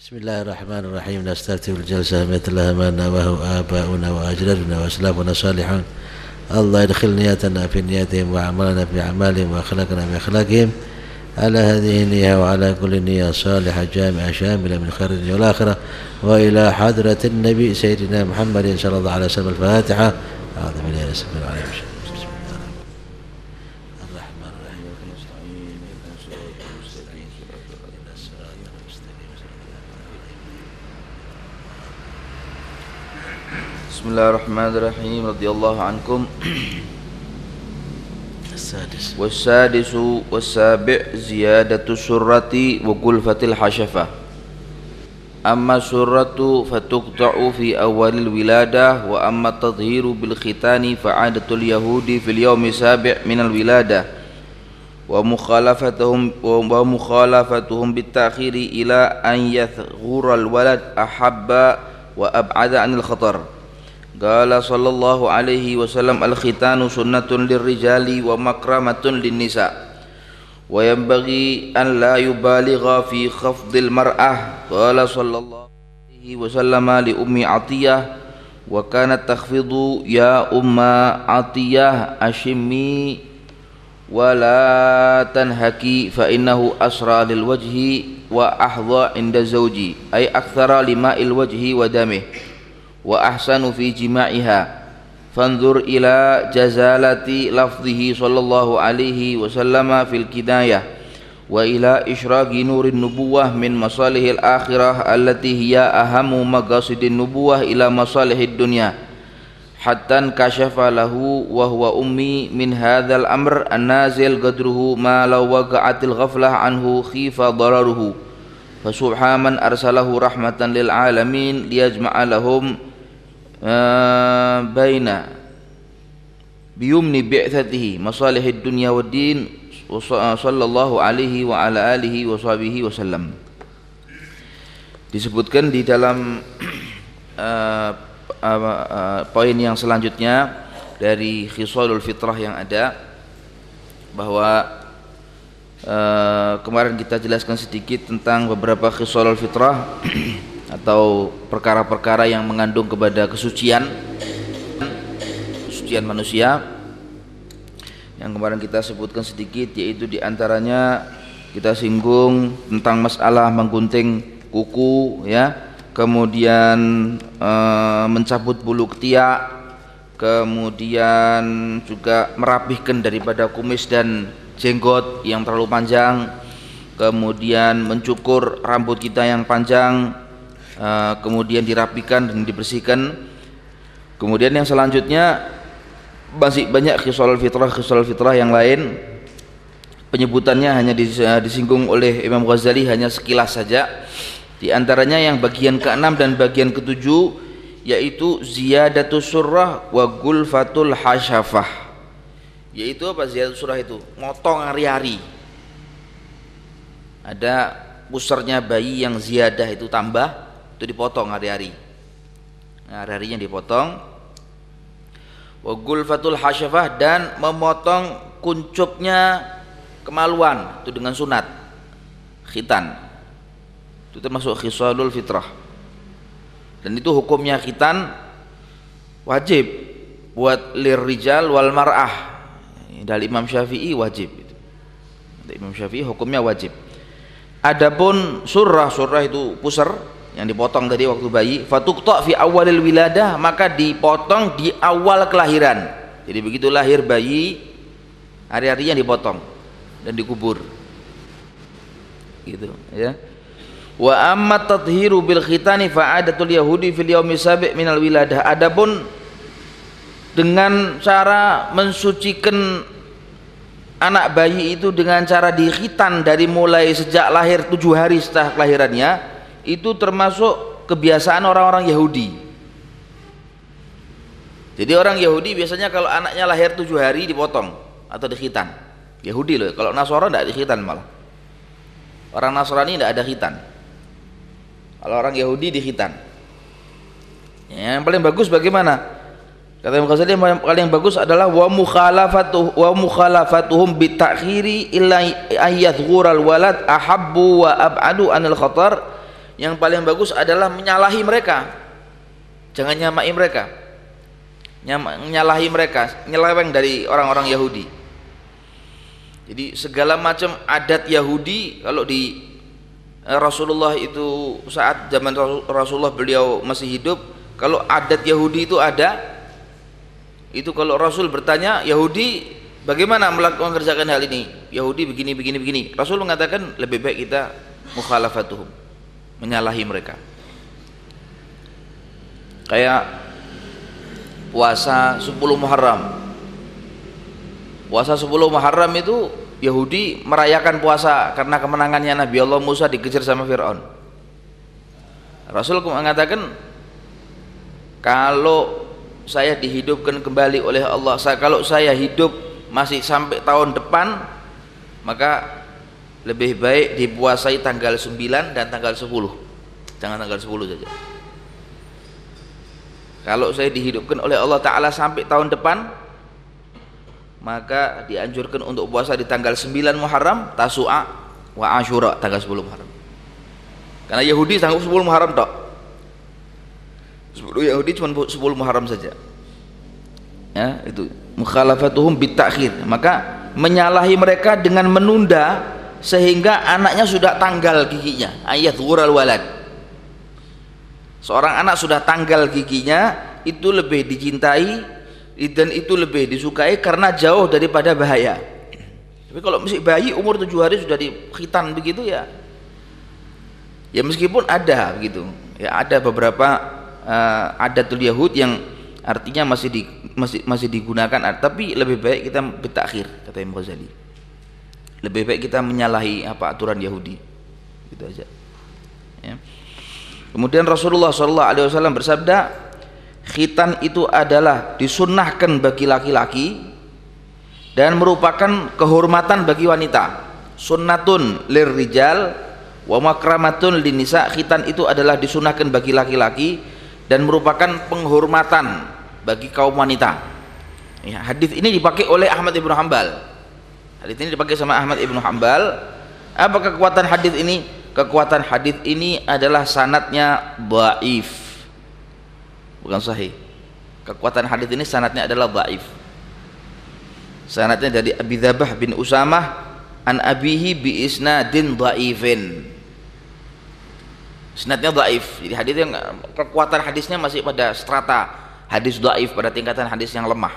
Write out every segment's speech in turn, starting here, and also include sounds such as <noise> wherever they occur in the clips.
بسم الله الرحمن الرحيم نستفتح الجلسة مثلها ما نواه آباؤنا وأجدادنا وأسلافنا صالحون الله يدخل نياتنا في نياتهم وأعمالنا في أعمالهم وأخلاقنا في أخلاقهم على هذه النية وعلى كل نية صالحة جامعة شاملة من خير الدنيا والآخرة وإلى حضرة النبي سيدنا محمد صلى الله عليه وسلم الفاتحة أعوذ بالله من الشيطان الرجيم بسم الله الرحمن الرحيم اهدنا الصراط المستقيم بسم الله الرحمن الرحيم رضي الله عنكم السادس والسادس والسابع زيادة السرة وقلفة الحشفة أما السرة فتقطع في أول الولادة وأما التطهير بالختان فعادة اليهود في اليوم السابع من الولادة ومخالفتهم ومخالفتهم بالتأخير إلى أن يثغر الولد أحب وأبعد عن الخطر قال صلى الله عليه وسلم الختان سنة للرجال ومكرمة للنساء. وينبغي أن لا يبالغ في خفض المرأة. قال صلى الله عليه وسلم لأم عطية وكانت تخفض يا أم عطية أشمي ولا تنهكي فإنه أسرى للوجه وأحظى عند الزوج أي أكثر لماء الوجه ودمه. وأحسن في جماعها. فانظر إلى جزالة لفظه صلى الله عليه وسلم في الكناية وإلى إشراق نور النبوة من مصالح الآخرة التي هي أهم مقاصد النبوة إلى مصالح الدنيا. حتى انكشف له وهو أمي من هذا الأمر النازل قدره ما لو وقعت الغفلة عنه خيف ضرره. فسبحان من أرسله رحمة للعالمين ليجمع لهم Ah, baina biyumni bi'thatihi masalihid dunya wa din ah, sallallahu alaihi wa ala alihi wa sahbihi wasallam disebutkan di dalam uh, uh, uh, poin yang selanjutnya dari khisalul fitrah yang ada bahwa uh, kemarin kita jelaskan sedikit tentang beberapa khisalul fitrah. <clears throat> atau perkara-perkara yang mengandung kepada kesucian kesucian manusia yang kemarin kita sebutkan sedikit yaitu di antaranya kita singgung tentang masalah menggunting kuku ya. Kemudian e, mencabut bulu ketiak kemudian juga merapihkan daripada kumis dan jenggot yang terlalu panjang kemudian mencukur rambut kita yang panjang Eh, kemudian dirapikan dan dibersihkan. Kemudian yang selanjutnya masih banyak khisal fitrah khisal fitrah yang lain. Penyebutannya hanya eh, disinggung oleh Imam Ghazali hanya sekilas saja. Di antaranya yang bagian keenam dan bagian ketujuh yaitu ziyadatus surah wa gulfatul hasyafah yaitu apa ziyadatus surah itu? Motong hari-hari. Ada pusarnya bayi yang ziyadah itu tambah itu dipotong hari-hari. Nah, hari-harinya dipotong. Wa gulfatul hasyafah dan memotong kuncupnya kemaluan. Itu dengan sunat. Khitan. Itu termasuk khisalul fitrah. Dan itu hukumnya khitan wajib. Buat lirrijal wal mar'ah. Dari Imam Syafi'i wajib dari Imam Syafi'i hukumnya wajib. Adapun surah surah itu pusar yang dipotong tadi waktu bayi fatukta fi awalil wiladah maka dipotong di awal kelahiran. Jadi begitu lahir bayi hari-harinya dipotong dan dikubur. Gitu ya. Wa amma tadhiru bil khitani fa adatul yahudi fil yaumi sabi' minal wiladah. Adapun dengan cara mensucikan anak bayi itu dengan cara dikhitan dari mulai sejak lahir tujuh hari setelah kelahirannya itu termasuk kebiasaan orang-orang Yahudi. Jadi orang Yahudi biasanya kalau anaknya lahir tujuh hari dipotong atau dikhitan. Yahudi loh kalau Nasoro tidak dikhitan malah. Orang Nasrani tidak ada khitan. Kalau orang Yahudi dikhitan. Yang paling bagus bagaimana? Kata Imam Ghazali yang paling bagus adalah wa mukhalafatuh wa mukhalafatuhum bi ta'khiri illa ayyadhghural walad ahabbu wa ab'adu anil khatar yang paling bagus adalah menyalahi mereka. Jangan nyamai mereka. Menyalahi mereka. Nyeleweng dari orang-orang Yahudi. Jadi segala macam adat Yahudi kalau di eh, Rasulullah itu saat zaman Rasulullah beliau masih hidup kalau adat Yahudi itu ada itu kalau Rasul bertanya Yahudi bagaimana melakukan kerjakan hal ini? Yahudi begini begini begini. Rasul mengatakan lebih baik kita mukhalafatuhum menyalahi mereka. Kayak puasa 10 Muharram. Puasa 10 Muharram itu Yahudi merayakan puasa karena kemenangannya Nabi Allah Musa dikejar sama Fir'aun. Rasul mengatakan kalau saya dihidupkan kembali oleh Allah kalau saya hidup masih sampai tahun depan maka lebih baik dipuasai tanggal 9 dan tanggal 10 jangan tanggal 10 saja. Kalau saya dihidupkan oleh Allah Ta'ala sampai tahun depan maka dianjurkan untuk puasa di tanggal 9 Muharram Tasu'a wa Ashura tanggal 10 Muharram. Karena Yahudi tanggal 10 Muharram tak 10 Yahudi cuma 10 Muharram saja. Ya itu. Mukhalafatuhum bitakhir maka menyalahi mereka dengan menunda sehingga anaknya sudah tanggal giginya. Ayat wural walad. Seorang anak sudah tanggal giginya itu lebih dicintai dan itu lebih disukai karena jauh daripada bahaya. Tapi kalau masih bayi umur tujuh hari sudah dikhitan begitu ya. Ya meskipun ada begitu. Ya ada beberapa uh, adatul Yahud yang artinya masih di, masih masih digunakan. Tapi lebih baik kita betakhir kata Imam Ghazali lebih baik kita menyalahi apa aturan Yahudi. Gitu aja. Ya. kemudian Rasulullah SAW bersabda khitan itu adalah disunnahkan bagi laki-laki dan merupakan kehormatan bagi wanita. Sunnatun lirrijal wa makramatun linisa. Khitan itu adalah disunahkan bagi laki-laki dan merupakan penghormatan bagi kaum wanita. Ya, hadis ini dipakai oleh Ahmad Ibn Hambal Hadis ini dipakai sama Ahmad Ibnu Hambal. Apa kekuatan hadis ini? Kekuatan hadis ini adalah sanatnya dhaif. Bukan sahih. Kekuatan hadis ini sanatnya adalah dhaif. Sanatnya dari Abi Dzabah bin Usamah an abihi bi isnadin dhaifin. Sanatnya dhaif. Jadi hadis yang kekuatan hadisnya masih pada strata hadis dhaif pada tingkatan hadis yang lemah.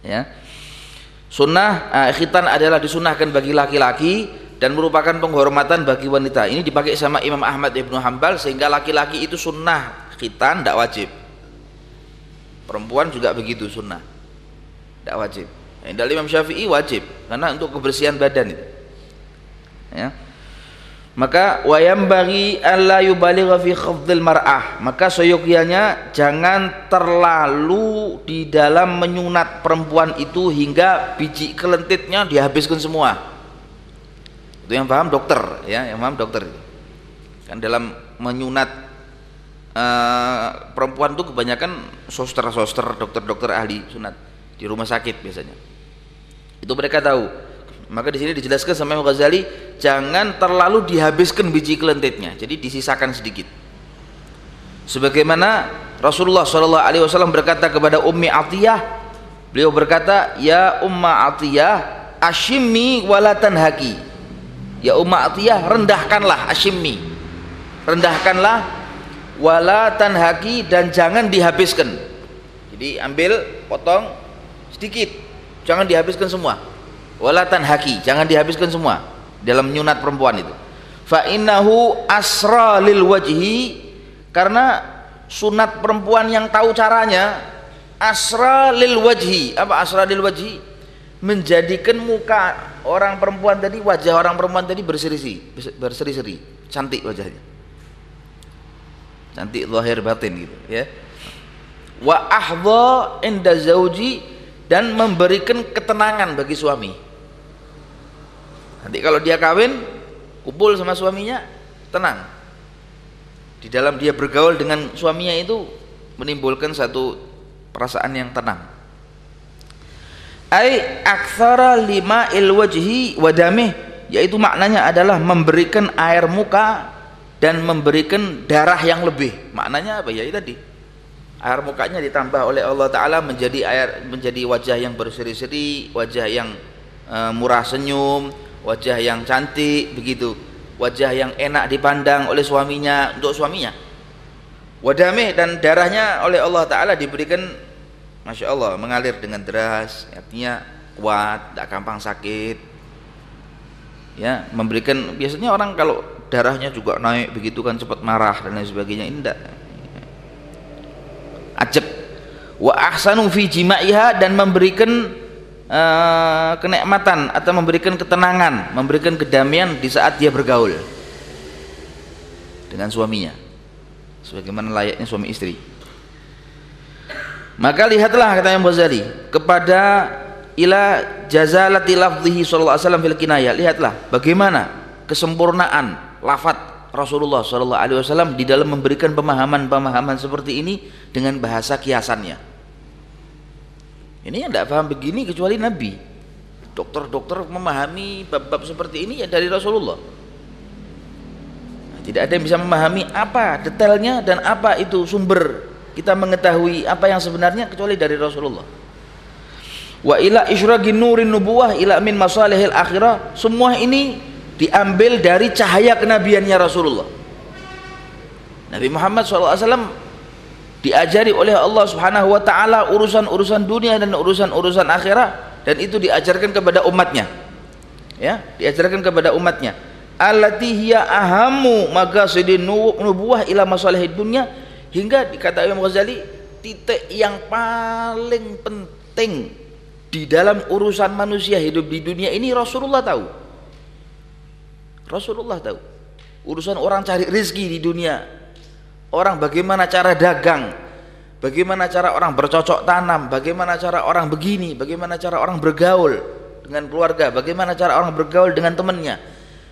Ya Sunnah uh, khitan adalah disunahkan bagi laki-laki dan merupakan penghormatan bagi wanita. Ini dipakai sama Imam Ahmad Ibnu Hambal sehingga laki-laki itu sunnah khitan tidak wajib. Perempuan juga begitu sunnah, tidak wajib. Dari Imam Syafi'i wajib karena untuk kebersihan badan itu. Ya maka wayam bagi alla yubaligha fi khafdil mar'ah. Maka seyogyanya jangan terlalu di dalam menyunat perempuan itu hingga biji kelentitnya dihabiskan semua. Itu yang paham dokter ya yang paham dokter. Kan dalam menyunat uh, perempuan itu kebanyakan soster-soster dokter-dokter ahli sunat di rumah sakit biasanya. Itu mereka tahu maka di sini dijelaskan sama Imam Ghazali jangan terlalu dihabiskan biji kelentitnya. Jadi disisakan sedikit. Sebagaimana Rasulullah Shallallahu Alaihi Wasallam berkata kepada Ummi Atiyah, beliau berkata, Ya Umma Atiyah, ashimi walatan haki. Ya Umma Atiyah, rendahkanlah ashimi, rendahkanlah walatan haki dan jangan dihabiskan. Jadi ambil, potong sedikit, jangan dihabiskan semua walatan haki jangan dihabiskan semua dalam nyunat perempuan itu. Fa innahu asra lil wajhi karena sunat perempuan yang tahu caranya asra lil wajhi. Apa asra lil wajhi? Menjadikan muka orang perempuan tadi wajah orang perempuan tadi berseri-seri berseri-seri cantik wajahnya. Cantik zahir batin gitu ya. Wa ahdha inda zauji dan memberikan ketenangan bagi suami nanti kalau dia kawin kumpul sama suaminya tenang. Di dalam dia bergaul dengan suaminya itu menimbulkan satu perasaan yang tenang. Ai aktsara lima il wajhi wadamih yaitu maknanya adalah memberikan air muka dan memberikan darah yang lebih. Maknanya apa? Ya tadi. Air mukanya ditambah oleh Allah Taala menjadi air menjadi wajah yang berseri-seri wajah yang uh, murah senyum wajah yang cantik begitu. Wajah yang enak dipandang oleh suaminya untuk suaminya. Wadameh dan darahnya oleh Allah Taala diberikan Masya Allah mengalir dengan deras. Artinya kuat tidak gampang sakit. Ya memberikan biasanya orang kalau darahnya juga naik begitu kan cepat marah dan lain sebagainya. Ini tidak wa ahsanu fi jima'iha dan memberikan uh, kenikmatan atau memberikan ketenangan memberikan kedamaian di saat dia bergaul dengan suaminya sebagaimana layaknya suami istri maka lihatlah kata Imam Ghazali kepada ila jazalati lafzihi sallallahu alaihi wasallam fil kinayah lihatlah bagaimana kesempurnaan lafaz Rasulullah Shallallahu Alaihi Wasallam di dalam memberikan pemahaman-pemahaman seperti ini dengan bahasa kiasannya. Ini yang tidak paham begini kecuali Nabi. Dokter-dokter memahami bab-bab seperti ini ya dari Rasulullah. Nah, tidak ada yang bisa memahami apa detailnya dan apa itu sumber kita mengetahui apa yang sebenarnya kecuali dari Rasulullah. Wa ila isyragin nurin nubuwah ila min masalihil akhirah semua ini diambil dari cahaya kenabiannya Rasulullah Nabi Muhammad SAW diajari oleh Allah Subhanahu wa taala urusan-urusan dunia dan urusan-urusan akhirat dan itu diajarkan kepada umatnya. Ya diajarkan kepada umatnya. Allati hiya ahamu maqasidin nubuwah ila masalihid dunya hingga dikata Imam Ghazali titik yang paling penting di dalam urusan manusia hidup di dunia ini Rasulullah tahu. Rasulullah tahu. Urusan orang cari rezeki di dunia orang bagaimana cara dagang? Bagaimana cara orang bercocok tanam? Bagaimana cara orang begini? Bagaimana cara orang bergaul dengan keluarga? Bagaimana cara orang bergaul dengan temannya?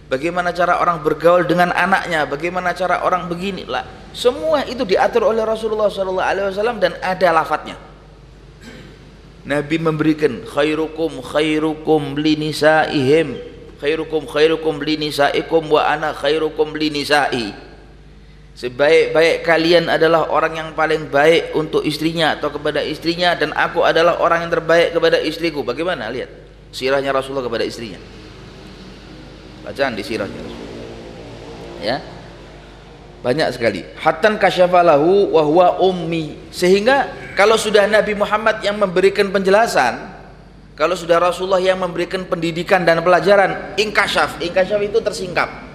Bagaimana cara orang bergaul dengan anaknya? Bagaimana cara orang begini? Lah semua itu diatur oleh Rasulullah SAW dan ada lafadznya. Nabi memberikan khairukum khairukum linisaihim khairukum khairukum li nisaikum wa ana khairukum li nisai sebaik-baik kalian adalah orang yang paling baik untuk istrinya atau kepada istrinya dan aku adalah orang yang terbaik kepada istriku. Bagaimana? Lihat. Sirahnya Rasulullah kepada istrinya. Bacaan di sirahnya Rasulullah. Ya. Banyak sekali. Hatan kasyafalahu wa huwa ummi. Sehingga kalau sudah Nabi Muhammad yang memberikan penjelasan kalau sudah Rasulullah yang memberikan pendidikan dan pelajaran ingkasyaf ingkasyaf itu tersingkap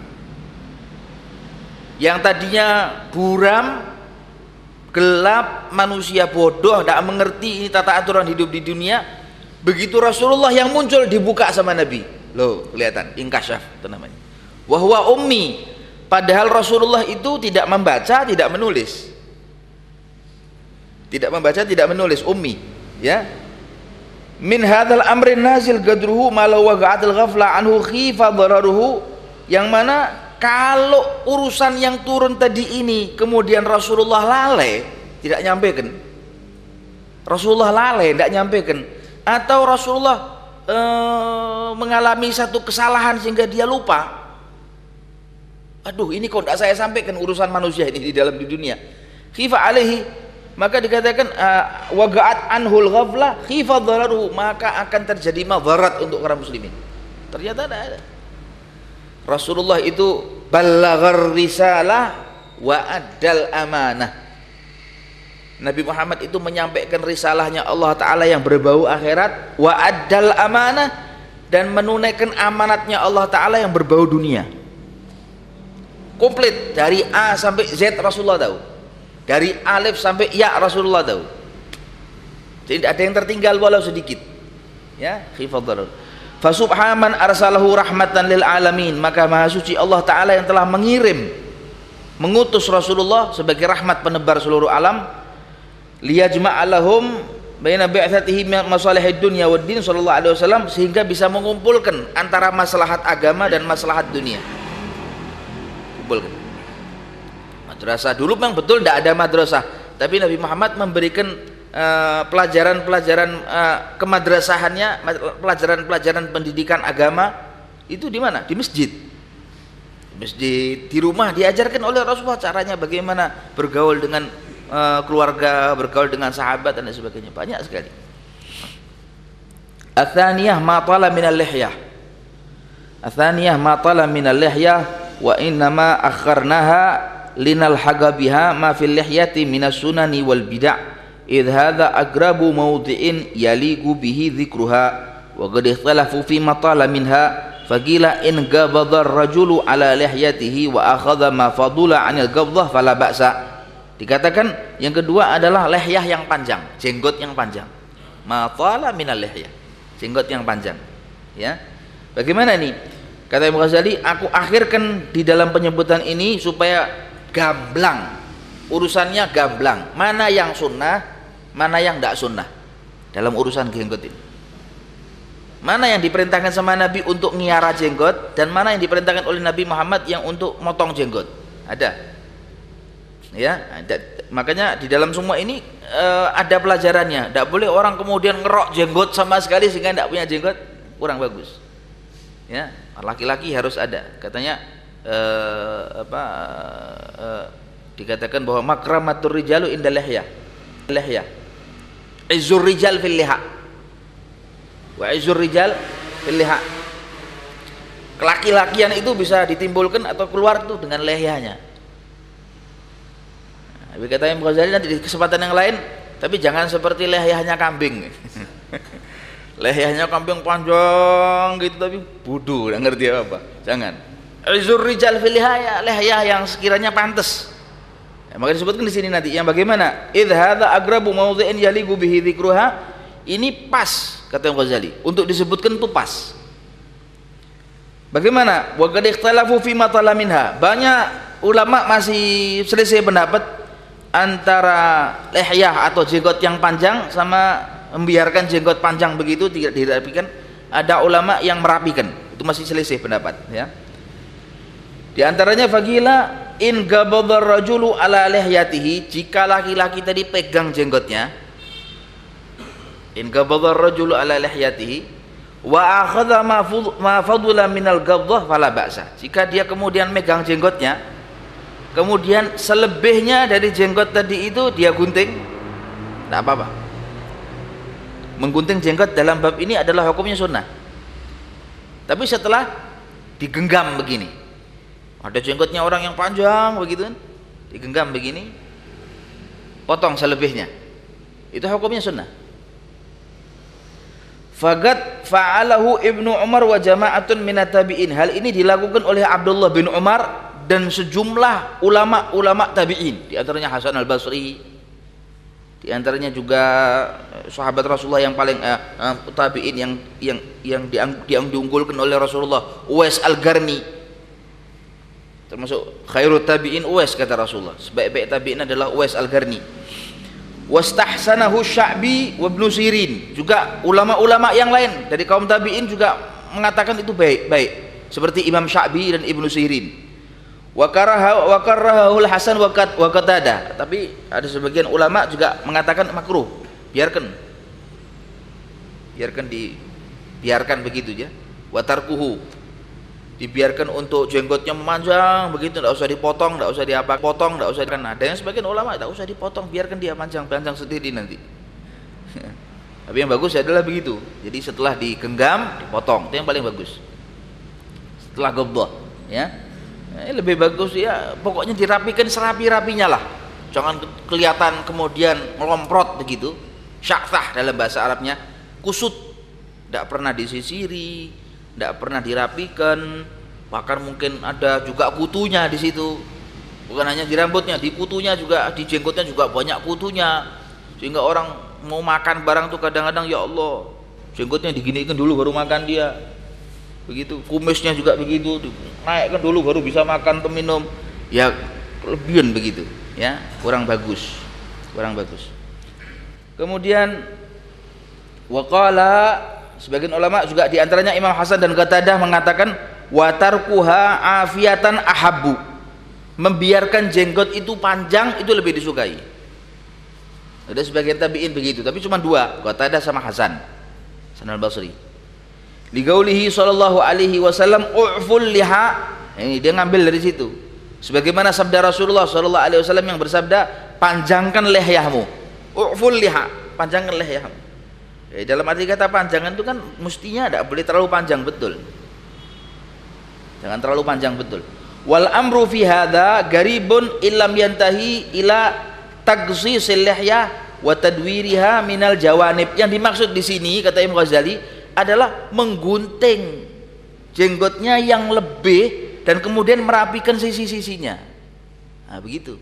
yang tadinya buram gelap manusia bodoh tidak mengerti ini tata aturan hidup di dunia begitu Rasulullah yang muncul dibuka sama Nabi. Loh kelihatan ingkasyaf itu namanya. Wahwa ummi. Padahal Rasulullah itu tidak membaca tidak menulis. Tidak membaca tidak menulis ummi ya. Min hadzal amrin nazil gadruhu malau waqa'atil ghafla anhu khifa dararuhu yang mana kalau urusan yang turun tadi ini kemudian Rasulullah lalai tidak nyampaikan Rasulullah lalai tidak nyampaikan atau Rasulullah e, mengalami satu kesalahan sehingga dia lupa. Aduh ini kok tidak saya sampaikan urusan manusia ini di dalam di dunia. Khifa alaihi maka dikatakan uh, wagaat anhul ghafla khifa maka akan terjadi madarat untuk orang muslimin. Ternyata ada Rasulullah itu balaghar risalah wa addal amanah. Nabi Muhammad itu menyampaikan risalahnya Allah Ta'ala yang berbau akhirat wa addal amanah dan menunaikan amanatnya Allah Ta'ala yang berbau dunia. Komplit dari A sampai Z Rasulullah tahu. Dari alif sampai ya Rasulullah tahu. Jadi tidak ada yang tertinggal walau sedikit. Ya khifadhar fasubhaman arsalahu rahmatan lil alamin. Maka maha suci Allah taala yang telah mengirim mengutus Rasulullah sebagai rahmat penebar seluruh alam. Liyajma'alahum baina bi'atsatihi masalihid dunya wad din sallallahu alaihi wasallam sehingga bisa mengumpulkan antara maslahat agama dan maslahat dunia. Kumpulkan. Madrasah dulu memang betul tidak ada madrasah. Tapi Nabi Muhammad memberikan pelajaran-pelajaran uh, uh, kemadrasahannya pelajaran-pelajaran pendidikan agama itu di mana di masjid masjid, di rumah diajarkan oleh Rasulullah caranya bagaimana bergaul dengan uh, keluarga, bergaul dengan sahabat dan sebagainya. Banyak sekali. Athaniyah ma tala min al-lihyah. Athaniyah ma tala min al-lihyah wa innama akharnaha linal biha ma fil lihyati min as-sunani wal bid'ah. إذ هذا أقرب موضع يليق به ذكرها وقد اختلفوا فيما طال منها Fagila in gabadar rajulu ala lihyatihi wa akhadha ma fadula anil gabdah fala ba'sa. Dikatakan yang kedua adalah lehyah yang panjang, jenggot yang panjang. Ma tala minal lihyah. Jenggot yang panjang. Ya. Bagaimana ini? Kata Imam Ghazali, aku akhirkan di dalam penyebutan ini supaya gamblang. Urusannya gamblang. Mana yang sunnah, mana yang tidak sunnah dalam urusan jenggot ini. Mana yang diperintahkan sama Nabi untuk ngiara jenggot dan mana yang diperintahkan oleh Nabi Muhammad yang untuk motong jenggot? Ada. Ya, ada. makanya di dalam semua ini uh, ada pelajarannya. Tidak boleh orang kemudian ngerok jenggot sama sekali sehingga tidak punya jenggot, kurang bagus. Ya, laki-laki harus ada. Katanya uh, apa uh, dikatakan bahwa makramatur rijalu inda lihya. Lihya. Izzur rijal fil liha. Wa izur rijal liha. Kelaki-lakian itu bisa ditimbulkan atau keluar tuh dengan lehyanya. Tapi kata Imam Ghazali nanti di kesempatan yang lain tapi jangan seperti lehyahnya kambing. <laughs> Lehyahnya kambing panjang gitu tapi budu ngerti apa jangan. Izur rijal fil ya lehyah yang sekiranya pantas ya, maka disebutkan di sini nanti yang bagaimana? Idh hadza agrabu mawdhi'in yaligu bihi dzikruha ini pas kata Imam Ghazali. Untuk disebutkan itu pas. Bagaimana? Wa qad ikhtalafu fi minha. Banyak ulama masih selisih pendapat antara lehyah atau jenggot yang panjang sama membiarkan jenggot panjang begitu tidak dirapikan. Ada ulama yang merapikan. Itu masih selisih pendapat ya. Di antaranya fagila in gabadar rajulu ala lihyatihi jika laki-laki tadi pegang jenggotnya in qabadha ar-rajulu ala lihyatihi wa akhadha ma fadula minal gabdah fala ba'sa. Jika dia kemudian megang jenggotnya kemudian selebihnya dari jenggot tadi itu dia gunting tidak apa-apa. Menggunting jenggot dalam bab ini adalah hukumnya sunnah. Tapi setelah digenggam begini ada jenggotnya orang yang panjang begitu kan digenggam begini potong selebihnya itu hukumnya sunnah Fagat fa'alahu Ibnu Umar wa jama'atun minat tabi'in. Hal ini dilakukan oleh Abdullah bin Umar dan sejumlah ulama-ulama tabi'in. Di antaranya Hasan al-Basri, di antaranya juga eh, sahabat Rasulullah yang paling uh, uh, tabi'in yang yang yang diang, diang diunggulkan oleh Rasulullah, Uwais al-Garni. Termasuk khairut tabi'in Uwais kata Rasulullah. Sebaik-baik tabi'in adalah Uwais al-Garni wastahsanahu Sya'bi wa Ibnu Sirin. Juga ulama-ulama yang lain dari kaum tabi'in juga mengatakan itu baik baik seperti Imam Sya'bi dan Ibnu Sirin. Wa karaha wa karahul Hasan wa Qatada tapi ada sebagian ulama juga mengatakan makruh. Biarkan. Biarkan di biarkan begitu ya. Wa tarkuhu dibiarkan untuk jenggotnya memanjang begitu tidak usah dipotong tidak usah diapa potong tidak usah kan ada yang sebagian ulama tidak usah dipotong biarkan dia panjang panjang sendiri nanti. <laughs> Tapi yang bagus adalah begitu. Jadi setelah digenggam dipotong. Itu yang paling bagus. Setelah gobloh ya. Ini lebih bagus ya pokoknya dirapikan serapi-rapinya lah. Jangan kelihatan kemudian melomprot begitu. Syaktah dalam bahasa Arabnya. Kusut. Tidak pernah disisiri tidak pernah dirapikan. Bahkan mungkin ada juga kutunya di situ. Bukan hanya di rambutnya di kutunya juga di jenggotnya juga banyak kutunya. Sehingga orang mau makan barang tuh kadang-kadang ya Allah jenggotnya diginikan dulu baru makan dia. Begitu. Kumisnya juga begitu. Naikkan dulu baru bisa makan atau minum. Ya kelebihan begitu. Ya kurang bagus. Kurang bagus. Kemudian waqala Sebagian ulama juga di antaranya Imam Hasan dan Qatadah mengatakan watarkuha afiatan ahabu. Membiarkan jenggot itu panjang itu lebih disukai. Ada sebagian tabiin begitu, tapi cuma dua, Qatadah sama Hasan. Hasan al-Basri. Ligaulihi sallallahu alaihi wasallam u'ful liha ini dia ngambil dari situ sebagaimana sabda Rasulullah sallallahu alaihi wasallam yang bersabda panjangkan lehyahmu uful liha panjangkan lehyahmu eh, dalam arti kata panjangan itu kan mestinya tidak boleh terlalu panjang betul jangan terlalu panjang betul wal amru fi hadha garibun illam yantahi ila tagsisil lihya wa tadwiriha minal jawanib yang dimaksud di sini kata Imam Ghazali adalah menggunting jenggotnya yang lebih dan kemudian merapikan sisi-sisinya. Nah, begitu.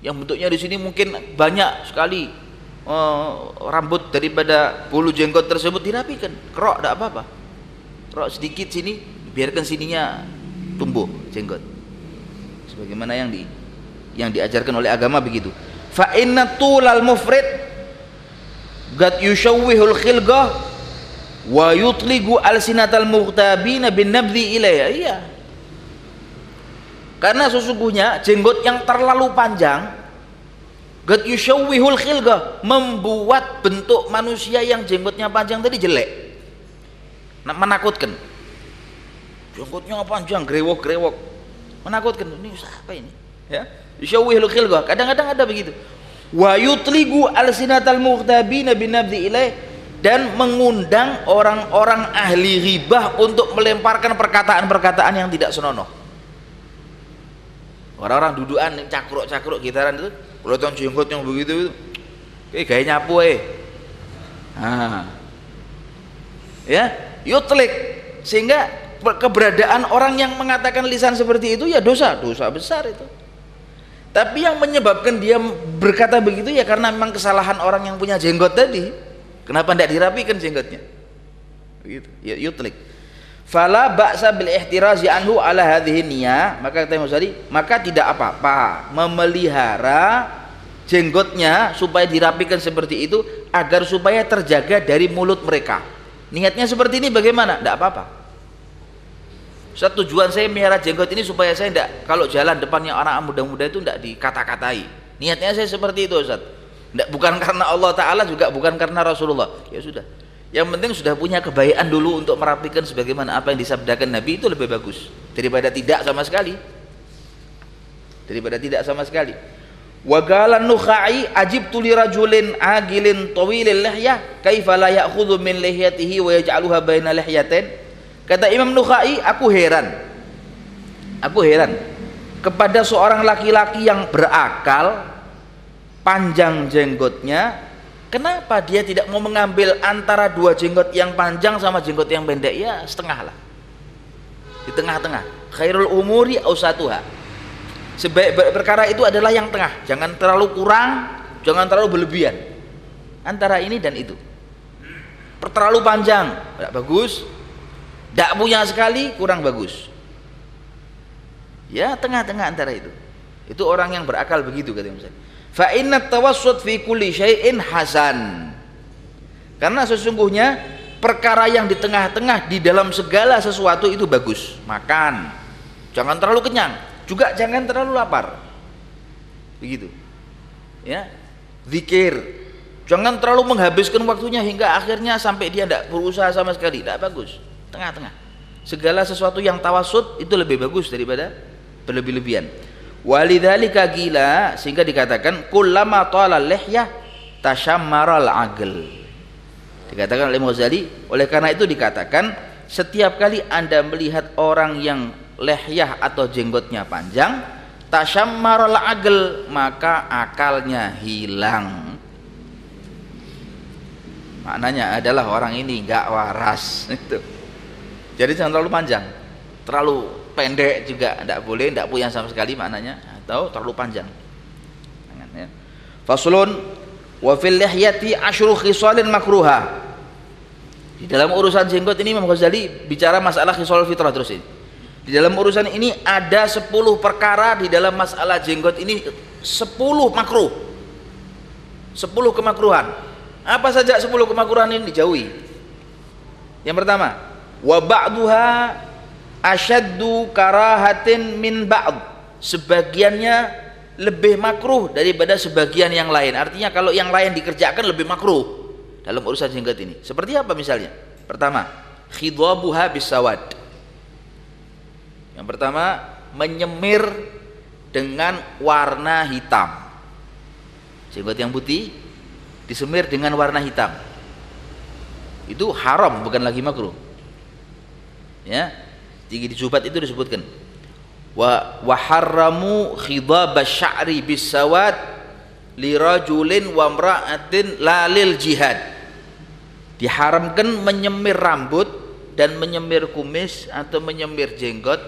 Yang bentuknya di sini mungkin banyak sekali uh, rambut daripada bulu jenggot tersebut dirapikan. Kerok tidak apa-apa. Kerok sedikit sini, biarkan sininya tumbuh jenggot. Sebagaimana yang di yang diajarkan oleh agama begitu. Fa inna tulal mufrid gad yushawwihul khilgah wa yutligu alsinatal mughtabina bin nabdhi ilayya iya karena sesungguhnya jenggot yang terlalu panjang gad yushawwihul khilga membuat bentuk manusia yang jenggotnya panjang tadi jelek. Menakutkan. Jenggotnya panjang grewok-grewok. Menakutkan. Ini siapa ini? Ya? Yushawwihul khilga. Kadang-kadang ada begitu. Wa yutligu alsinatal mughtabina bin nabdhi ilayya dan mengundang orang-orang ahli ribah untuk melemparkan perkataan-perkataan yang tidak senonoh. Orang-orang dudukan cakruk-cakruk gitaran itu peloton jenggot yang begitu itu eh gaya nyapu eh nah. ya yutlik sehingga keberadaan orang yang mengatakan lisan seperti itu ya dosa dosa besar itu tapi yang menyebabkan dia berkata begitu ya karena memang kesalahan orang yang punya jenggot tadi Kenapa tidak dirapikan jenggotnya? Begitu. Ya, yutlik. Fala ba'sa bil ihtirazi anhu ala hadhihi niyah, maka kata Imam maka tidak apa-apa memelihara jenggotnya supaya dirapikan seperti itu agar supaya terjaga dari mulut mereka. Niatnya seperti ini bagaimana? Tidak apa-apa. Satu tujuan saya melihara jenggot ini supaya saya tidak kalau jalan depannya orang muda-muda itu tidak dikata-katai. Niatnya saya seperti itu Ustaz tidak, bukan karena Allah Ta'ala juga bukan karena Rasulullah. Ya sudah. Yang penting sudah punya kebaikan dulu untuk merapikan sebagaimana apa yang disabdakan Nabi itu lebih bagus daripada tidak sama sekali. Daripada tidak sama sekali. Wagalan nukhai ajib tuli rajulin agilin tawilil lihyah kaifa la ya'khudhu min lihyatihi wa yaj'aluha baina lihyatain. Kata Imam Nukhai, aku heran. Aku heran kepada seorang laki-laki yang berakal panjang jenggotnya kenapa dia tidak mau mengambil antara dua jenggot yang panjang sama jenggot yang pendek? Ya setengah lah. Di tengah-tengah. Khairul umuri ausatuha sebaik perkara itu adalah yang tengah. Jangan terlalu kurang jangan terlalu berlebihan. Antara ini dan itu. Terlalu panjang tidak bagus. Tidak punya sekali kurang bagus. Ya tengah-tengah antara itu. Itu orang yang berakal begitu kata misalnya fa inna tawassut fi kulli syai'in hasan. Karena sesungguhnya perkara yang di tengah-tengah di dalam segala sesuatu itu bagus. Makan. Jangan terlalu kenyang. Juga jangan terlalu lapar. Begitu. Ya. Zikir. Jangan terlalu menghabiskan waktunya hingga akhirnya sampai dia tidak berusaha sama sekali. Tidak bagus. Tengah-tengah. Segala sesuatu yang tawasud itu lebih bagus daripada berlebih-lebihan Walidzalika gila sehingga dikatakan kullama tala lihyah tashammaral agl. Dikatakan oleh Ghazali, oleh karena itu dikatakan setiap kali Anda melihat orang yang lehyah atau jenggotnya panjang, tashammaral agl, maka akalnya hilang. Maknanya adalah orang ini enggak waras <laughs> itu. Jadi jangan terlalu panjang, terlalu pendek juga tidak boleh tidak punya sama sekali maknanya atau terlalu panjang. Ya. faslun wa fil lihyati asyru khisalin makruha. Di dalam urusan jenggot ini Imam Ghazali bicara masalah khisal fitrah terus ini. Di dalam urusan ini ada 10 perkara di dalam masalah jenggot ini 10 makruh. 10 kemakruhan. Apa saja 10 kemakruhan ini? Dijauhi. Yang pertama wa ba'duha asyaddu karahatin min ba'd sebagiannya lebih makruh daripada sebagian yang lain artinya kalau yang lain dikerjakan lebih makruh dalam urusan jenggot ini seperti apa misalnya pertama khidwabuha bisawad Yang pertama menyemir dengan warna hitam. Jenggot yang putih disemir dengan warna hitam. Itu haram bukan lagi makruh. Ya. Tinggi di Zubat itu disebutkan. Wa waharramu khidab sya'ri bisawad lirajulin wa mra'atin lalil jihad. Diharamkan menyemir rambut dan menyemir kumis atau menyemir jenggot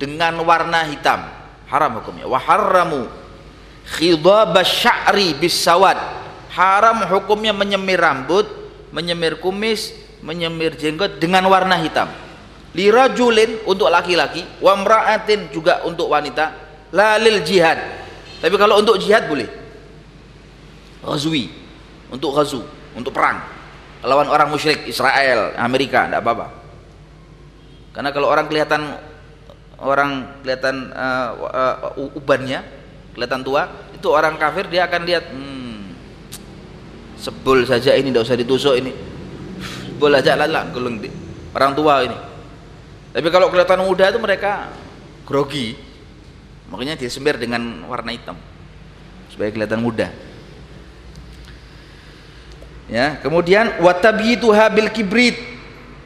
dengan warna hitam. Haram hukumnya. Waharramu khidab sya'ri bisawad. Haram hukumnya menyemir rambut menyemir kumis menyemir jenggot dengan warna hitam lirajulin untuk laki-laki wa mra'atin juga untuk wanita lalil jihad. Tapi kalau untuk jihad boleh. Ghazwi untuk ghazu untuk perang. Lawan orang musyrik Israel Amerika tidak apa-apa. Karena kalau orang kelihatan orang kelihatan uh, uh, ubannya kelihatan tua itu orang kafir dia akan lihat hmm, sebul saja ini tidak usah ditusuk ini. Sebul aja lah orang tua ini tapi kalau kelihatan muda itu mereka grogi. Makanya disemir dengan warna hitam supaya kelihatan muda. Ya, kemudian watabyituha bil kibrit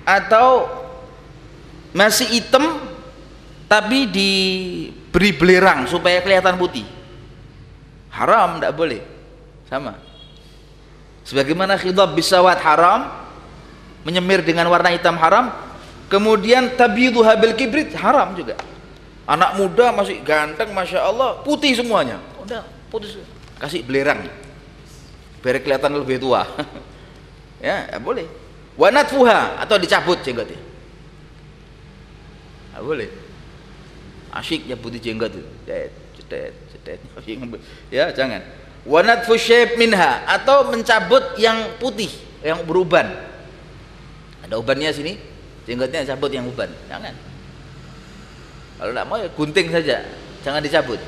atau masih hitam tapi diberi belerang supaya kelihatan putih. Haram tidak boleh. Sama. Sebagaimana khidab bisawat haram menyemir dengan warna hitam haram, kemudian tabidu habil kibrit haram juga. Anak muda masih ganteng masya Allah putih semuanya. Udah putih kasih belerang. Biar kelihatan lebih tua. <laughs> Ya, ya boleh. Wanat fuha atau dicabut jenggotnya ya, boleh. Asyik putih jenggot itu. Cetet cetet <laughs> ya jangan. Wanat fushayb minha atau mencabut yang putih yang beruban. Ada ubannya sini jenggotnya cabut yang uban jangan. Kalau tidak mau ya gunting saja. Jangan dicabut.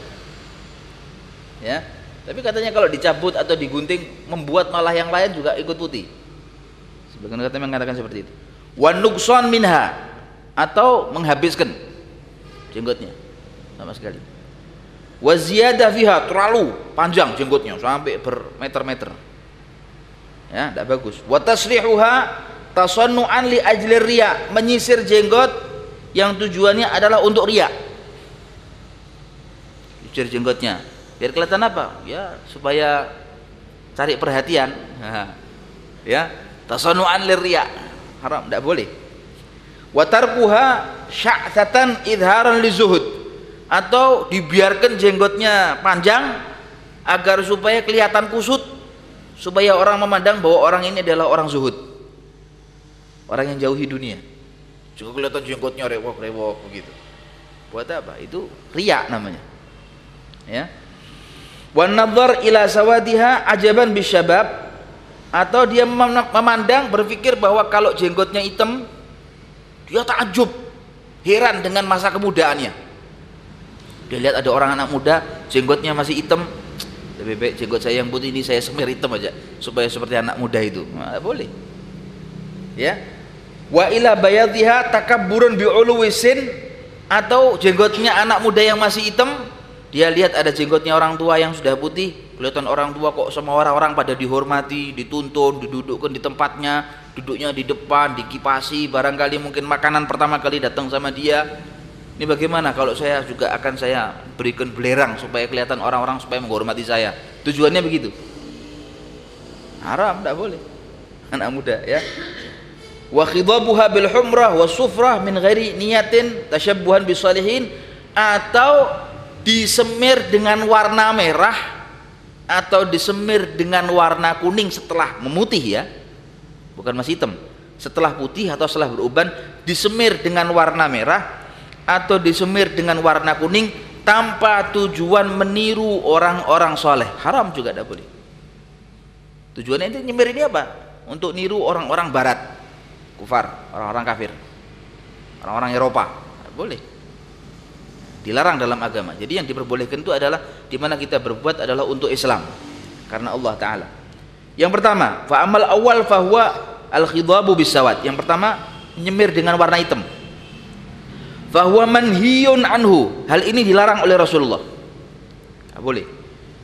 Ya. Tapi katanya kalau dicabut atau digunting membuat malah yang lain juga ikut putih. Sebagian kata mengatakan seperti itu. Wanukson minha. Atau menghabiskan. Jenggotnya. Sama sekali. Waziyadah fiha. Terlalu panjang jenggotnya. Sampai bermeter-meter. Ya tidak bagus. Watasrihuha tasannu'an li ajli riya menyisir jenggot yang tujuannya adalah untuk riya. Sisir jenggotnya. Biar kelihatan apa? Ya supaya cari perhatian. <laughs> Ya tasannu'an li riya. Haram tidak boleh. Wa tarkuha sya'thatan idharan li zuhud. Atau dibiarkan jenggotnya panjang agar supaya kelihatan kusut supaya orang memandang bahwa orang ini adalah orang zuhud orang yang jauhi dunia. Juga kelihatan jenggotnya rewok-rewok begitu. Buat apa? Itu riak namanya. Ya. Wan nadhar ila sawadiha ajaban bisyabab. Atau dia memandang berpikir bahwa kalau jenggotnya hitam dia takjub heran dengan masa kemudaannya. Dia lihat ada orang anak muda jenggotnya masih hitam. Lebih baik jenggot saya yang putih ini saya semir hitam aja supaya seperti anak muda itu. Nah, boleh. Ya wa ila bayadhiha takabburun sin. Atau jenggotnya anak muda yang masih hitam dia lihat ada jenggotnya orang tua yang sudah putih. Kelihatan orang tua kok semua orang-orang pada dihormati dituntun didudukkan di tempatnya duduknya di depan dikipasi. Barangkali mungkin makanan pertama kali datang sama dia. Ini bagaimana kalau saya juga akan saya berikan belerang supaya kelihatan orang-orang supaya menghormati saya? Tujuannya begitu. Haram tidak boleh. Anak muda ya wa khidabuha bil humrah wa sufrah min ghairi niyatin tasyabbuhan bisalihin atau disemir dengan warna merah atau disemir dengan warna kuning setelah memutih ya. Bukan masih hitam. Setelah putih atau setelah beruban disemir dengan warna merah atau disemir dengan warna kuning tanpa tujuan meniru orang-orang soleh. Haram juga tidak boleh. Tujuannya itu nyemir ini apa? Untuk niru orang-orang barat kufar, orang-orang kafir, orang-orang Eropa. Boleh. Dilarang dalam agama. Jadi yang diperbolehkan itu adalah di mana kita berbuat adalah untuk Islam karena Allah taala. Yang pertama, fa amal awal fahuwa al khidabu bisawat. Yang pertama, nyemir dengan warna hitam. fahuwa manhiyun anhu hal ini dilarang oleh Rasulullah Tidak boleh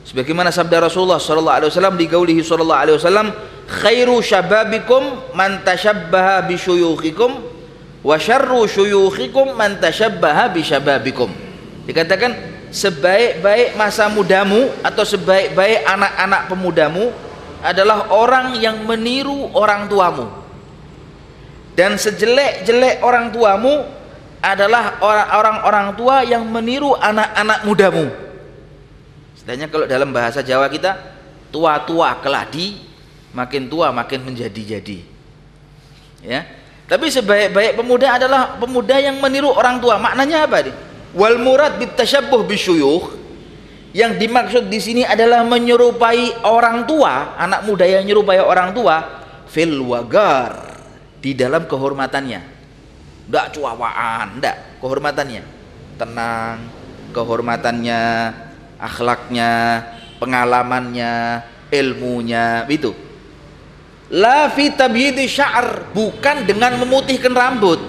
sebagaimana sabda Rasulullah sallallahu alaihi wasallam di gaulihi sallallahu alaihi wasallam khairu syababikum man tashabbaha bi syuyukhikum wa syarru syuyukhikum man tashabbaha bi syababikum. Dikatakan sebaik-baik masa mudamu atau sebaik-baik anak-anak pemudamu adalah orang yang meniru orang tuamu. Dan sejelek-jelek orang tuamu adalah orang-orang tua yang meniru anak-anak mudamu setidaknya kalau dalam bahasa Jawa kita tua-tua keladi makin tua makin menjadi-jadi. Ya. Tapi sebaik-baik pemuda adalah pemuda yang meniru orang tua. Maknanya apa nih wal murad bitashabbuh bisyuyukh yang dimaksud di sini adalah menyerupai orang tua anak muda yang menyerupai orang tua fil wagar di dalam kehormatannya. Tidak cuawaan tidak kehormatannya. Tenang. Kehormatannya akhlaknya pengalamannya ilmunya itu. La fi tabyidi sya'r bukan dengan memutihkan rambut.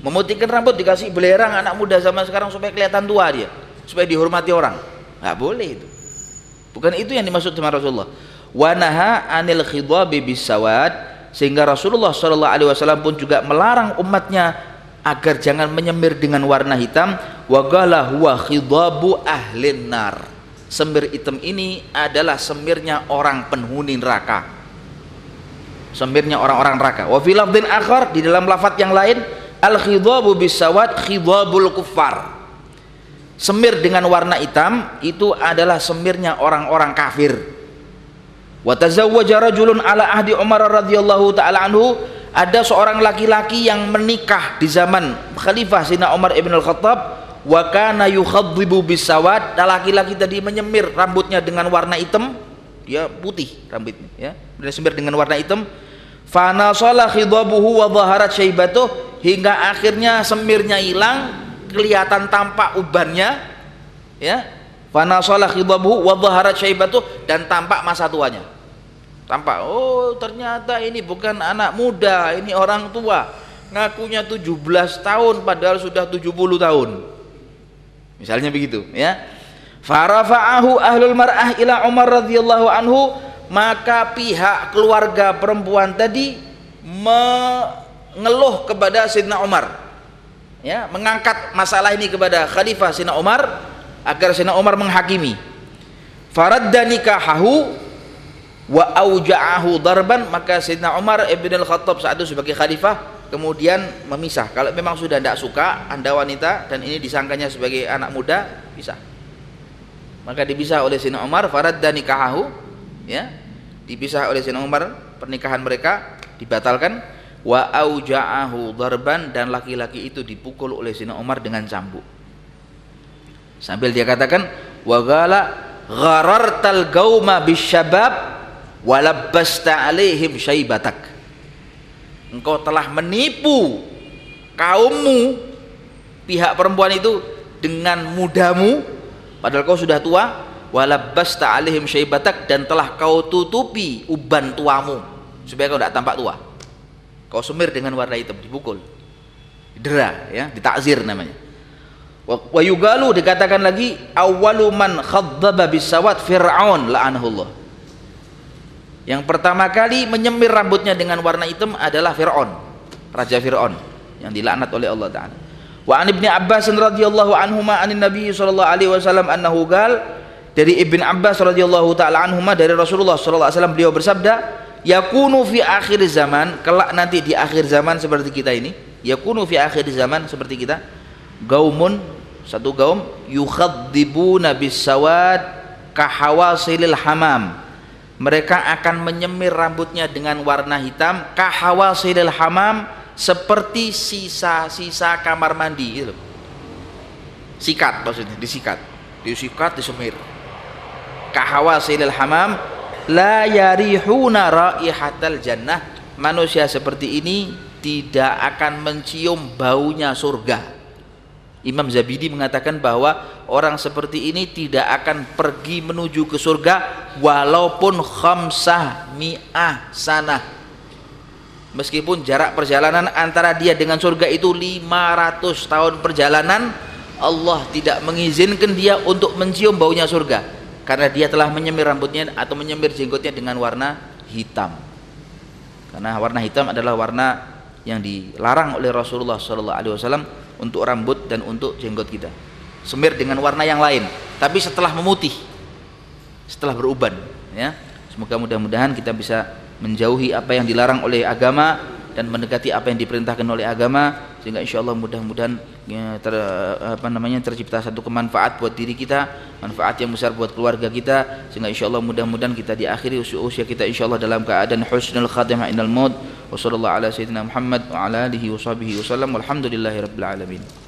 Memutihkan rambut dikasih belerang anak muda zaman sekarang supaya kelihatan tua dia. Supaya dihormati orang. Nggak boleh itu. Bukan itu yang dimaksud sama Rasulullah. Wanaha anil khidabi bisawad sehingga Rasulullah Shallallahu Alaihi Wasallam pun juga melarang umatnya agar jangan menyemir dengan warna hitam wagalah huwa khidabu ahlin nar. Semir hitam ini adalah semirnya orang penghuni neraka. Semirnya orang-orang neraka. Wa fil akhar di dalam lafaz yang lain al khidabu bisawat khidabul kuffar. Semir dengan warna hitam itu adalah semirnya orang-orang kafir. Wa tazawwaja rajulun ala ahdi Umar radhiyallahu taala anhu ada seorang laki-laki yang menikah di zaman Khalifah Sina Umar ibn al-Khattab wa kana yukhadhibu bisawad laki-laki tadi menyemir rambutnya dengan warna hitam. Dia putih rambutnya ya. Semir dengan warna hitam. Fana sala khidabuhu wa dhaharat syaibatuh. Hingga akhirnya semirnya hilang kelihatan tampak ubannya ya. Fana sala khidabuhu wa dhaharat syaibatuh dan tampak masa tuanya tampak oh ternyata ini bukan anak muda ini orang tua. Ngakunya 17 tahun padahal sudah 70 tahun. Misalnya begitu ya. Farafa'ahu ahlul mar'ah ila Umar radhiyallahu anhu maka pihak keluarga perempuan tadi mengeluh kepada Sayyidina Umar. Ya mengangkat masalah ini kepada Khalifah Sayyidina Umar agar Sayyidina Umar menghakimi. Faradda nikahahu wa auja'ahu darban maka Sayyidina Umar ibn al-Khattab saat itu sebagai khalifah kemudian memisah. Kalau memang sudah tidak suka anda wanita dan ini disangkanya sebagai anak muda bisa maka dipisah oleh Sayyidina Umar farad dan nikahahu ya. Dipisah oleh Sayyidina Umar pernikahan mereka dibatalkan. Wa auja'ahu darban dan laki-laki itu dipukul oleh Sayyidina Umar dengan cambuk. Sambil dia katakan wa gala gharartal gauma bisyabab walabbasta alaihim syaibatak. Engkau telah menipu kaummu pihak perempuan itu dengan mudamu. Padahal kau sudah tua. Walabbasta alaihim syaibatak dan telah kau tutupi uban tuamu. Supaya kau tidak tampak tua. Kau semir dengan warna hitam dipukul. Dera ya ditakzir namanya. Wa yugalu dikatakan lagi awwalu man khadzaba bisawat fir'aun la'anahullah yang pertama kali menyemir rambutnya dengan warna hitam adalah Fir'aun, Raja Fir'aun yang dilaknat oleh Allah Taala. Wa an Ibnu Abbas radhiyallahu anhuma anin Nabi sallallahu alaihi wasallam annahu gal dari Ibn Abbas radhiyallahu taala anhuma dari Rasulullah sallallahu alaihi wasallam beliau bersabda, yakunu fi akhir zaman, kelak nanti di akhir zaman seperti kita ini, yakunu fi akhir zaman seperti kita, gaumun satu gaum yukhadzibuna bisawad kahawasilil hamam mereka akan menyemir rambutnya dengan warna hitam kahawasilil hamam seperti sisa-sisa kamar mandi gitu. Sikat maksudnya disikat. Disikat disemir. Kahawasilil hamam la yarihuna raihatal jannah. Manusia seperti ini tidak akan mencium baunya surga. Imam Zabidi mengatakan bahwa orang seperti ini tidak akan pergi menuju ke surga walaupun khamsah mi'ah sana meskipun jarak perjalanan antara dia dengan surga itu 500 tahun perjalanan Allah tidak mengizinkan dia untuk mencium baunya surga karena dia telah menyemir rambutnya atau menyemir jenggotnya dengan warna hitam. Karena warna hitam adalah warna yang dilarang oleh Rasulullah SAW untuk rambut dan untuk jenggot kita semir dengan warna yang lain. Tapi setelah memutih setelah beruban ya. Semoga mudah-mudahan kita bisa menjauhi apa yang dilarang oleh agama dan mendekati apa yang diperintahkan oleh agama sehingga insya Allah mudah-mudahan ya, ter, apa namanya tercipta satu kemanfaat buat diri kita manfaat yang besar buat keluarga kita sehingga insya Allah mudah-mudahan kita diakhiri usia, usia kita insya Allah dalam keadaan husnul khatimah inal maut. Wa sallallahu ala sayyidina Muhammad wa ala alihi alamin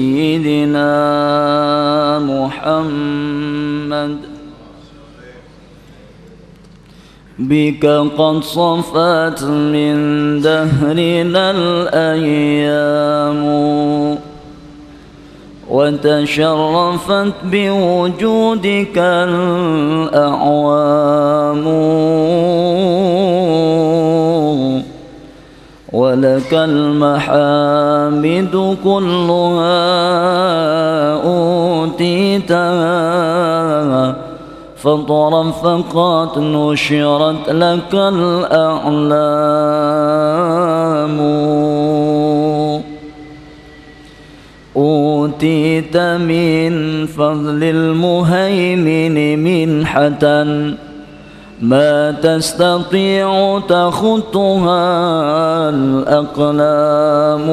بك قد صفت من دهرنا الأيام وتشرفت بوجودك الأعوام ولك المحامد كلها أوتيتها فطرا فقد نشرت لك الأعلام. أوتيت من فضل المهيمن منحة ما تستطيع تخطها الأقلام.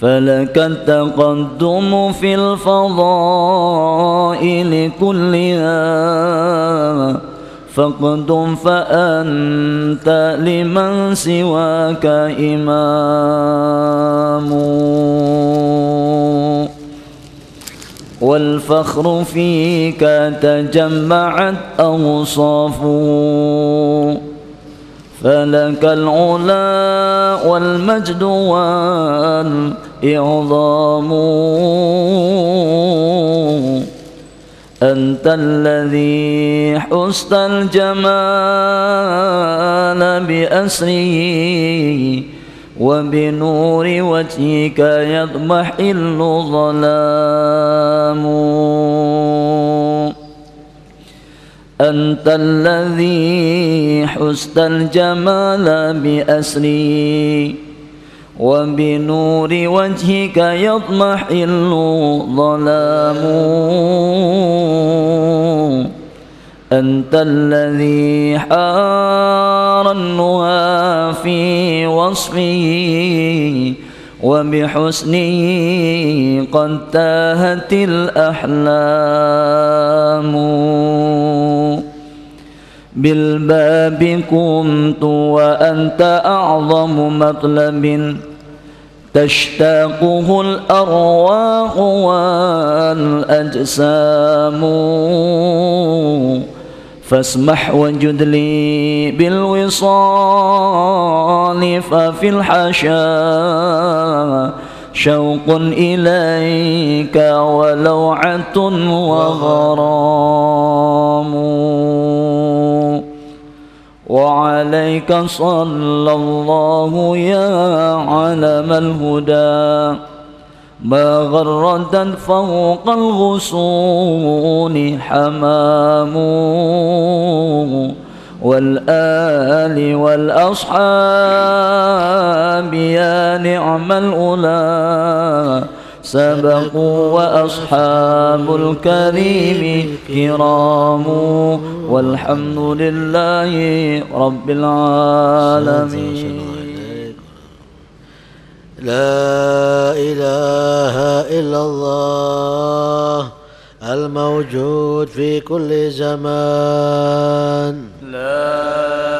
فلك التقدم في الفضائل كلها فاقدم فأنت لمن سواك إمام. والفخر فيك تجمعت أوصافه فلك العلا والمجد والإعظام أنت الذي حسن الجمال بأسره وبنور وجهك يضمحل ظلام. أنت الذي حسن الجمال بأسره وبنور وجهك يضمحل ظلام أنت الذي حار النهى في وصفه وبحسنه قد تاهت الأحلام. بالباب قمت وأنت أعظم مطلب. تشتاقه الأرواح والأجسام. فاسمح وجد لي بالوصال ففي الحشا شوق إليك ولوعة وغرام. وعليك صلى الله يا علم الهدى. ما غردا فوق الغصون حمام. والآل والأصحاب يا نعم الأولى. سبقوا وأصحاب الكريم كرام. والحمد لله رب العالمين. لا إله إلا الله الموجود في كل زمان. لا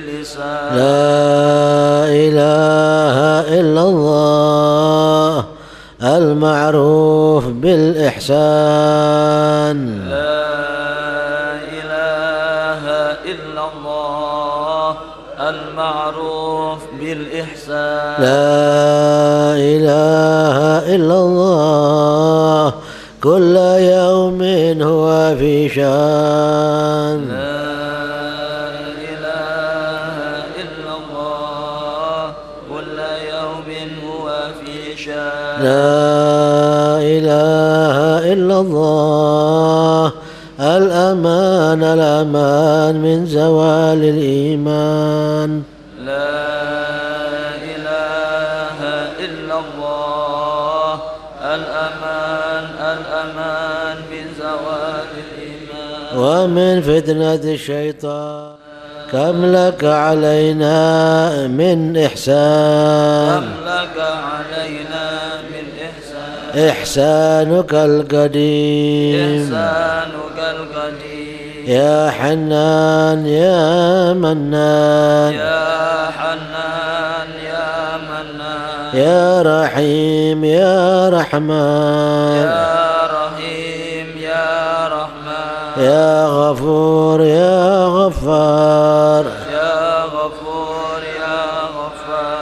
لسان. لا إله إلا الله المعروف بالإحسان. لا إله إلا الله المعروف بالإحسان. لا إله إلا الله كل يوم هو في شان. لا لا إله إلا الله. الأمان الأمان من زوال الإيمان. لا إله إلا الله. الأمان الأمان من زوال الإيمان. ومن فتنة الشيطان. كم لك علينا من إحسان. كم لك علينا إحسانك القديم. إحسانك القديم. يا حنان يا منان. يا حنان يا منان. يا رحيم يا رحمن. يا رحيم يا رحمن. يا غفور يا غفار.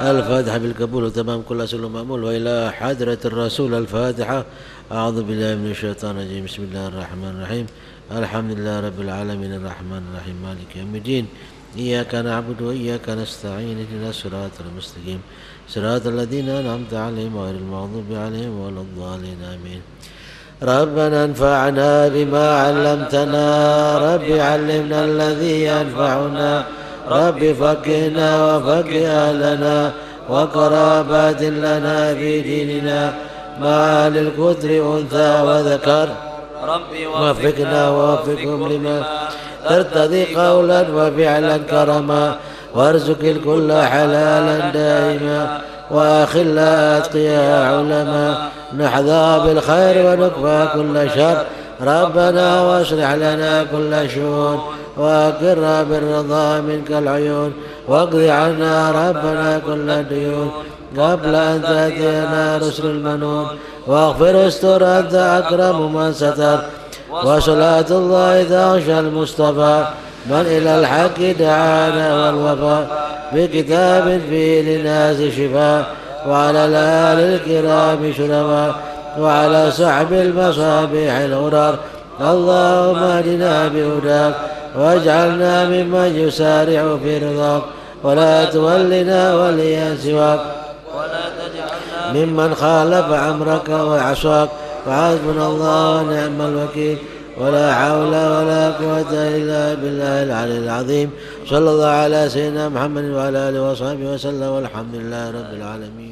الفاتحة بالقبول وتمام كل أسئلة مأمول وإلى حضرة الرسول الفاتحة. أعوذ بالله من الشيطان الرجيم. بسم الله الرحمن الرحيم. الحمد لله رب العالمين. الرحمن الرحيم. مالك يوم الدين. إياك نعبد وإياك نستعين. اهدنا الصراط المستقيم. صراط الذين أنعمت عليهم غير المغضوب عليهم ولا الضالين. آمين. ربنا انفعنا بما علمتنا. رب علمنا الذي ينفعنا. رب فقهنا وفقه أهلنا وقرابات لنا في ديننا. مع للكتر أنثى وذكر. ربي وفقنا ووفقهم لما ترتضي قولا وفعلا كرما. وارزق الكل حلالا دائما. واخلا أتقياء علما نحظى بالخير ونكفى كل شر. ربنا وأصلح لنا كل شؤون. واقر بالرضا منك العيون واقض عنا ربنا كل الديون. قبل أن تأتينا رسل المنون واغفر استر أنت أكرم من ستر. وصلاة الله تغشى المصطفى. من إلى الحق دعانا والوفاء بكتاب فيه للناس شفاء وعلى الآل الكرام شرفاء وعلى صحب المصابيح الغرار اللهم اهدنا بهداك. واجعلنا ممن يسارع في رضاك ولا تولنا وليا سواك. ولا تجعلنا ممن خالف أمرك وعصاك وحسبنا الله ونعم الوكيل. ولا حول ولا قوة إلا بالله العلي العظيم. صلى الله على سيدنا محمد وعلى آله وصحبه وسلم والحمد لله رب العالمين.